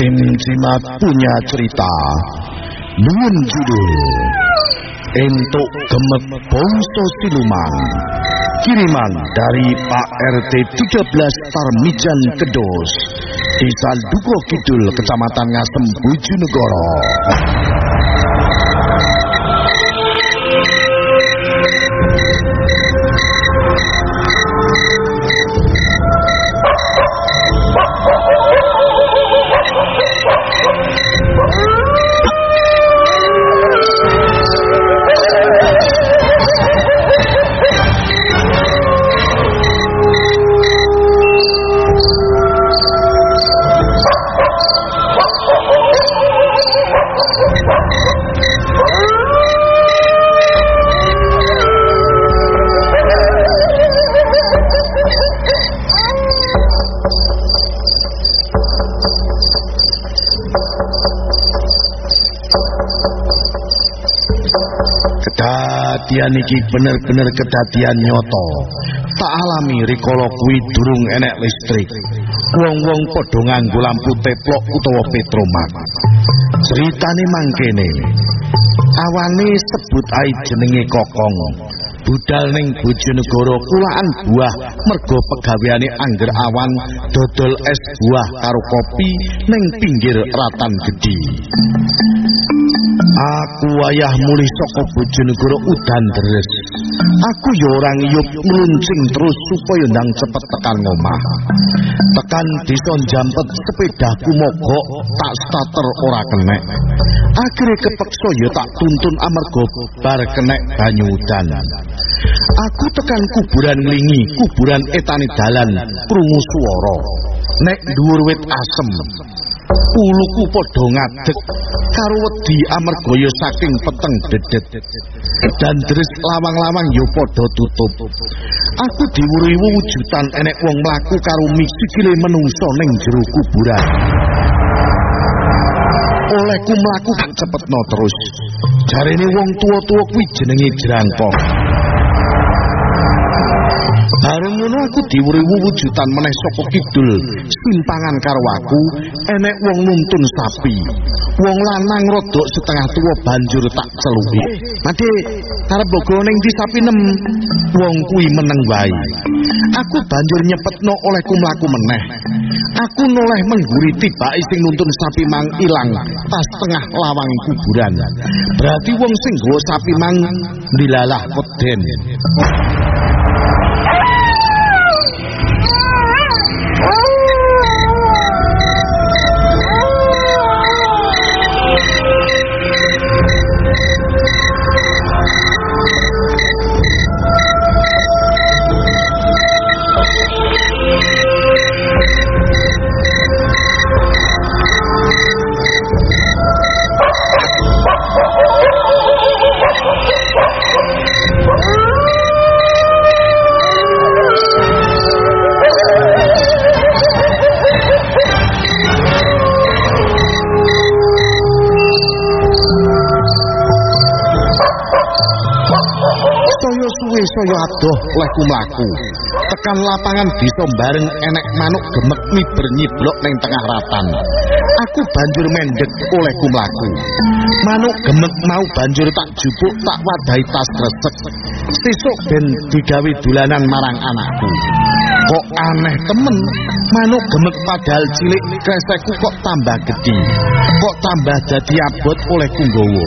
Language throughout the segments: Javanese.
Tim Cimat punya cerita. Dengan judul Entuk Gemek Bongso Siluman. Kiriman dari Pak RT 13 Tarmijan Kedos Desa Duko Kidul Kecamatan Ngasem Bojonegoro Kedadian iki bener-bener kedadian nyoto. Tak alami rikala kuwi durung enek listrik. Wong-wong padha nganggo lampu teplok utawa petromak. Ceritane mangkene. Awane sebut ae jenenge Kokong. Budal ning Bojonegoro kulaan buah mergo pegaweane angger awan dodol es buah karo kopi ning pinggir ratan gedhi. Aku wayah mulih saka Bojonegoro udan deres. Aku ya ora ngiyup mluncing terus supaya ndang cepet tekan omah. Tekan desa jampet sepedaku mogok tak starter ora kenek. Akhire kepeksa ya tak tuntun amarga bar kenek banyu udan. Aku tekan kuburan nglingi, kuburan etane dalan, krungu swara. Nek dhuwur wit asem, uluku padha ngadeg karo wedi amarga ya saking peteng dedet. Dan deres lawang-lawang ya padha tutup. Aku diwuri wujudan enek wong mlaku karo mikile menungso ning jero kuburan. Olehku mlaku tak cepetno terus. Jarene wong tua-tua kuwi jenenge jerangkong Bareng ngono aku diwuri wujudan meneh saka kidul simpangan karo aku enek wong nuntun sapi. Wong lanang rodok setengah tua banjur tak celuki. Mati arep bogo ning ndi sapi nem. Wong kuwi meneng wae. Aku banjur nyepetno olehku mlaku meneh. Aku noleh mengguriti baki sing nuntun sapi mang ilang pas tengah lawang kuburan. Berarti wong sing sapi mang ndilalah weden. 啊啊 saya suwe saya adoh lehku mlaku. Tekan lapangan desa bareng enek manuk gemek miber nyiblok ning tengah ratan. Aku banjur mendek olehku mlaku. Manuk gemek mau banjur tak jupuk tak wadahi tas resek. Sesuk ben digawe dolanan marang anakku. Kok aneh temen manuk gemek padahal cilik kresekku kok tambah gede kok tambah dadi abot olehku nggawa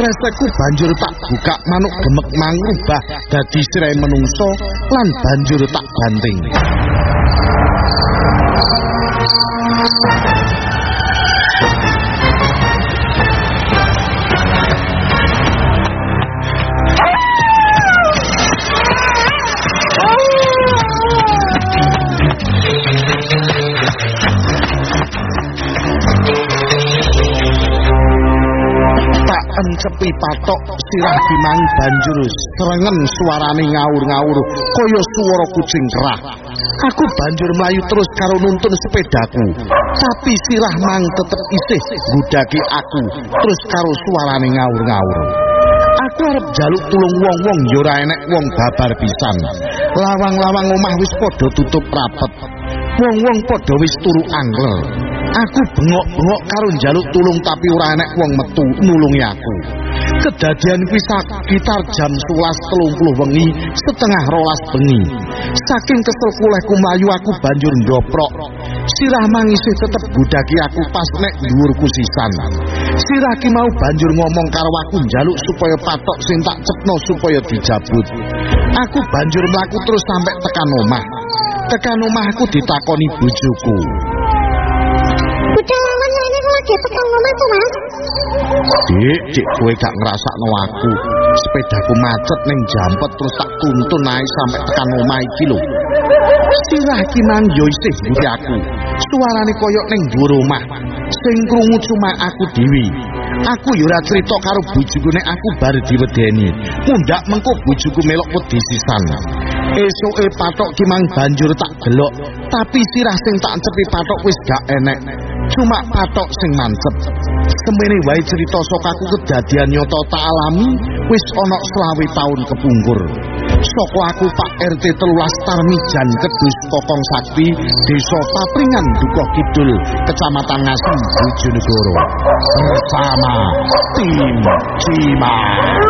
kresekku banjur tak buka manuk gemek mangrubah dadi sirai menungso lan banjur tak banting encepi patok sirah bimang banjur serengen suarane ngaur-ngaur kaya swara kucing kerah aku banjur mlayu terus karo nuntun sepedaku. Tapi sirah mang tetep isih ngudaki aku terus karo suarane ngaur-ngaur aku arep jaluk tulung wong-wong ya ora enek wong babar pisan. Lawang-lawang omah wis padha tutup rapet wong-wong padha wis turu angel Aku bengok-bengok karo njaluk tulung tapi ora enek wong metu nulungi aku. Kedadian kuwi sekitar jam 11.30 wengi, setengah rolas bengi. Saking kesel kulehku mlayu aku banjur ndoprok. Sirah mangisih tetep budaki aku pas nek dhuwurku sisan. Sirah ki mau banjur ngomong karo aku njaluk supaya patok sing tak cepno supaya dijabut. Aku banjur mlaku terus sampai tekan omah. Tekan omah aku ditakoni bojoku. Udah lama ini lagi tekan omahku, Mas. Dik, dik kowe gak ngrasakno aku. Sepedaku macet ning jampet terus tak tuntun naik sampai tekan omah iki lho. Sirah ki mang yo isih ngerti aku. Suarane koyok ning dhuwur omah. Sing krungu cuma aku dhewe. Aku yo ora crita karo bojoku nek aku bar diwedeni. Mundak mengko bojoku melok wedi sisan. Esuke patok ki mang banjur tak delok, tapi sirah sing tak cepi patok wis gak enek. Cuma patok sing mancep. Semene wae cerita sok aku kedadian nyoto tak alami wis ana selawe taun kepungkur. Soko aku Pak RT telulas Tarmijan Kedus Kokong Sakti Desa Papringan Dukuh Kidul Kecamatan Ngasem Bojonegoro bersama tim Cimak.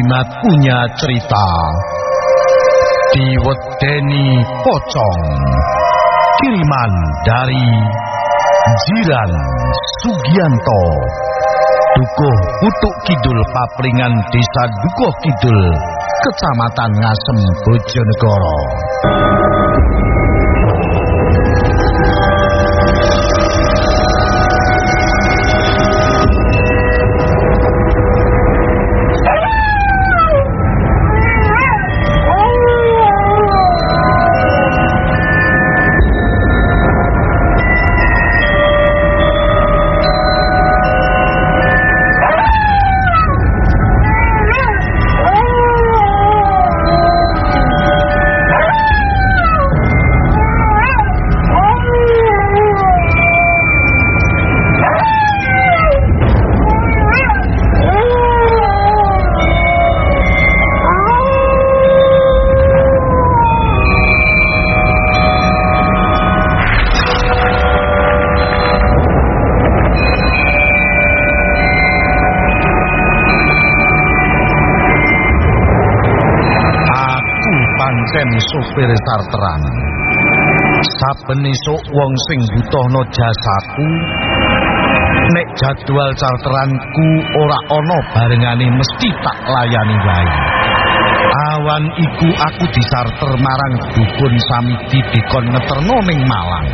Tim Cimat punya cerita. Diwedeni Pocong. Kiriman dari Jiran Sugianto. Dukuh Putuk Kidul Papringan Desa Dukuh Kidul Kecamatan Ngasem Bojonegoro pancen sopir sarteran. Saben esuk wong sing butuhno jasaku nek jadwal charteranku ora ana barengane mesti tak layani wae. Awan iku aku disarter marang dukun Samidi dikon ngeterno ning Malang.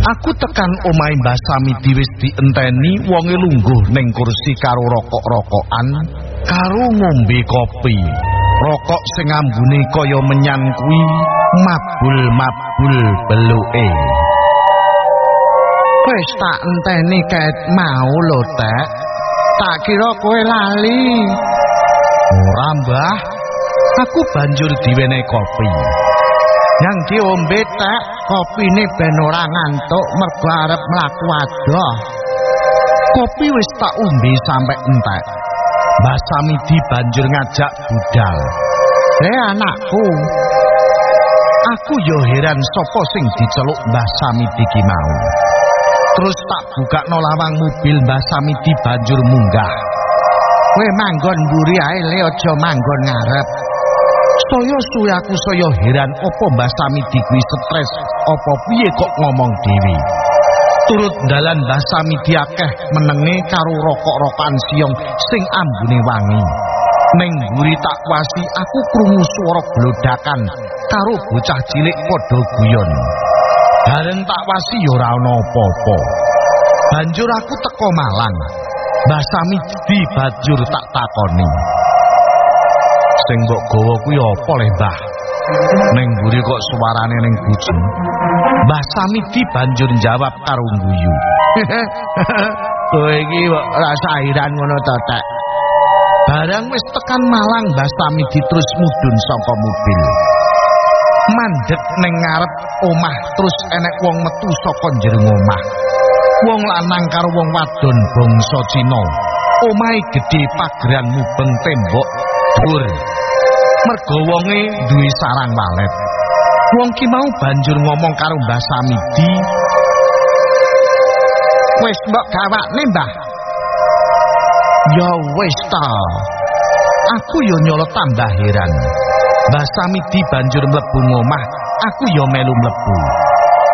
Aku tekan omahe Mbah Samidi wis dienteni wonge lungguh ning kursi karo rokok-rokokan karo ngombe kopi. Rokok sing ambune kaya menyan kuwi mabul-mabul beluke. Wis tak enteni ket mau lho, Tek. Tak kira kowe lali. Ora, Mbah. Aku banjur diwenehi kopi. Yang diombe tek kopine ben ora ngantuk mergo arep mlaku adoh. Kopi wis tak umbe sampe entek. Mbah Samidi banjur ngajak budal. "Eh anakku, aku yo heran sapa sing diceluk Mbah Samidi ki mau." Terus tak buka lawang mobil Mbah Samidi banjur munggah. Kowe manggon mburi ae le aja manggon ngarep. Saya suwe aku saya heran apa Mbah Samidi kuwi stres apa piye kok ngomong dhewe. Turut dalan Mbah Samidi akeh menenge karo rokok-rokokan siong sing ambune wangi. Ning mburi tak wasi aku krungu swara blodakan karo bocah cilik padha guyon. Bareng tak wasi ya ora ana apa-apa. Banjur aku teko Malang. Mbah Sami banjur tak takoni. Sing mbok gawa kuwi apa le, Mbah? Ning mburi kok suarane ning bujeng. Mbah Sami di banjur jawab karo guyu. Kowe iki kok rasa iran ngono to, Tek? Barang wis tekan Malang Mbah Samidi terus mudhun saka mobil. Mandek ning ngarep omah terus enek wong metu saka jero omah. Wong lanang karo wong wadon bangsa Cina. Omahe gedhe pageran mubeng tembok dhuwur. Mergo wonge duwe sarang walet. Wong ki mau banjur ngomong karo Mbah Samidi. Wis mbok gawakne, Mbah. Ya wis ta. Aku yo nyolot tambah heran. Mbah Samidi banjur mlebu ngomah, aku yo melu mlebu.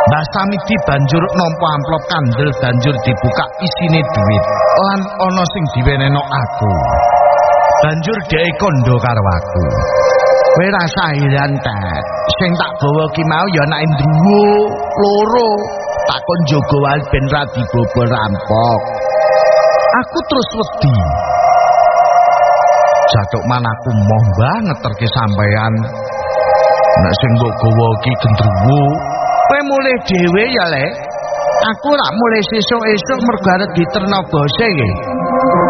Mbah Samidi banjur nampa amplop kandel banjur dibuka isine duit lan ana sing diwenehno aku. Banjur dhek kondo karo aku. Kowe rasa heran ta? Sing tak gawa ki mau ya nek ndruwo loro. Takon jaga wae ben ra dibobol rampok. Aku terus wedi. Jatuk manaku moh banget terke sampean. Nek sing mbok gawa iki gendruwo, kowe mulih dhewe ya, Le. Aku rak mulih sesuk-esuk mergo arep diterno bose iki.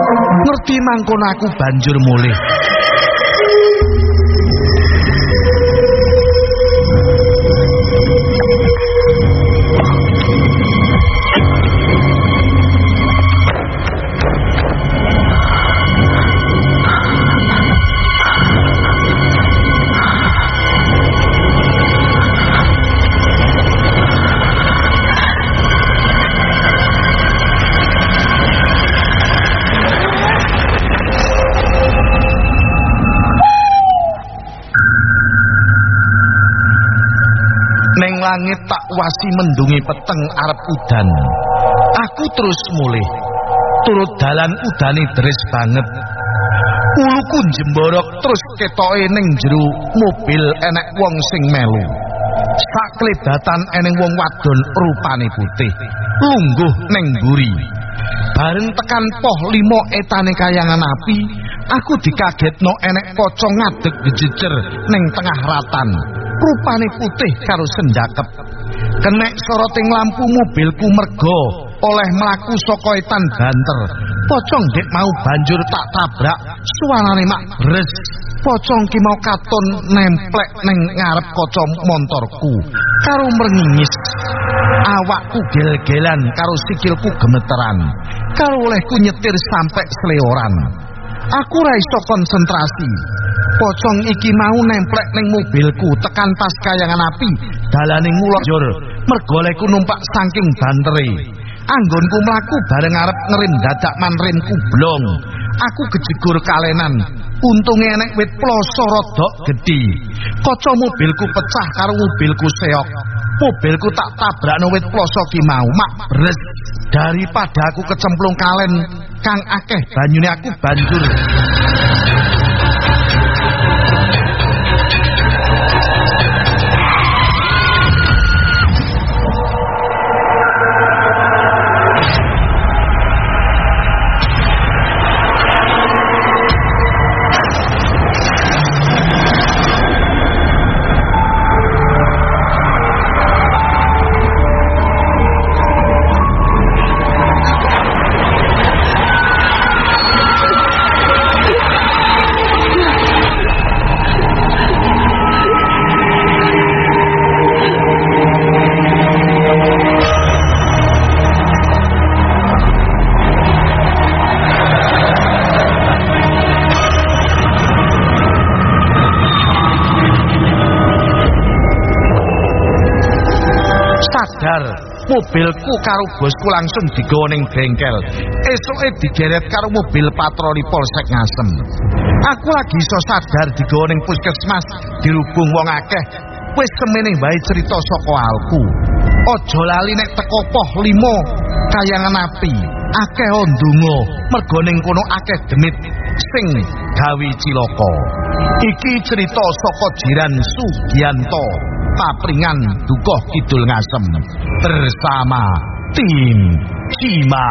Ngerti mangkon aku banjur mulih. Langit tak wasi mendungi peteng arep udan. Aku terus mulih. Turut dalan udane deres banget. Uluku jemborok terus ketoke ning jero mobil enek wong sing melu. Sak klebatan eneng wong wadon rupane putih. Lungguh ning mburi. Bareng tekan poh limo etane kayangan api, aku dikagetno enek pocong ngadeg gejejer ning tengah ratan. Rupane putih karo sendakep. Kenek soroting lampu mobilku mergo oleh mlaku saka etan banter. Pocong dek mau banjur tak tabrak, suarane mak bres. Pocong ki mau katon nemplek ning ngarep kaca montorku karo mrengingis. Awakku gel-gelan karo sikilku gemeteran. Karo olehku nyetir sampai seleoran. Aku ra iso konsentrasi. Pocong iki mau nemplek ning mobilku tekan pas kayangan api dalane ngulur mergo leku numpak saking bantere. Anggonku mlaku bareng arep ngerim dadak manremku blong. Aku kejegur kalenan. Untunge enek wit ploso rodok gedhi. Kaca mobilku pecah karo mobilku seok. Mobilku tak tabrakno wit ploso ki mau mak bres. Daripada aku kecemplung kalen kang akeh banyune aku banjur mobilku karo bosku langsung digawa ning bengkel. Esuke digeret karo mobil patroli polsek ngasem. Aku lagi iso sadar digawa ning puskesmas dirubung wong akeh. Wis semene wae cerita saka alku. Aja lali nek teko poh limo kayangan api. Akeh ondungo mergo ning kono akeh demit sing gawe cilaka. Iki cerita saka jiran Sugianto, papringan dukuh kidul ngasem bersama tim Cima.